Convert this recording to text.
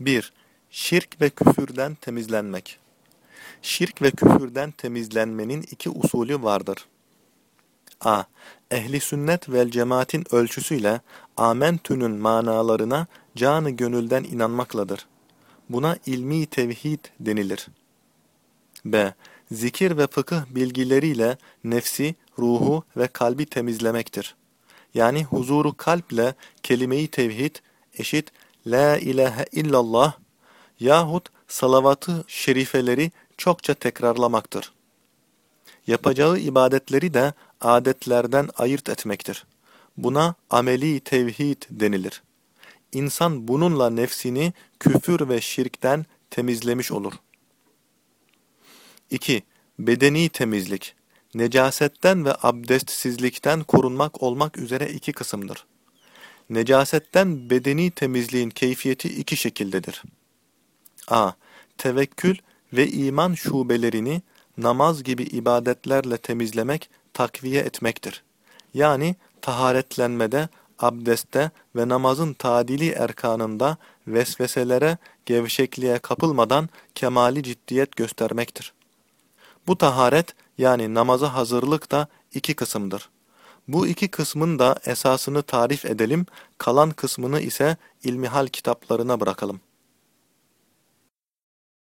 1. Şirk ve küfürden temizlenmek. Şirk ve küfürden temizlenmenin iki usulü vardır. a. Ehli sünnet vel cemaatin ölçüsüyle amentünün manalarına canı gönülden inanmakladır. Buna ilmi tevhid denilir. b. Zikir ve fıkıh bilgileriyle nefsi, ruhu ve kalbi temizlemektir. Yani huzuru kalple kelime-i tevhid eşit La ilahe illallah yahut salavatı şerifeleri çokça tekrarlamaktır. Yapacağı ibadetleri de adetlerden ayırt etmektir. Buna ameli tevhid denilir. İnsan bununla nefsini küfür ve şirkten temizlemiş olur. 2. Bedeni temizlik. Necasetten ve abdestsizlikten korunmak olmak üzere iki kısımdır. Necasetten bedeni temizliğin keyfiyeti iki şekildedir. a. Tevekkül ve iman şubelerini namaz gibi ibadetlerle temizlemek, takviye etmektir. Yani taharetlenmede, abdestte ve namazın tadili erkanında vesveselere, gevşekliğe kapılmadan kemali ciddiyet göstermektir. Bu taharet yani namaza hazırlık da iki kısımdır. Bu iki kısmın da esasını tarif edelim, kalan kısmını ise ilmihal kitaplarına bırakalım.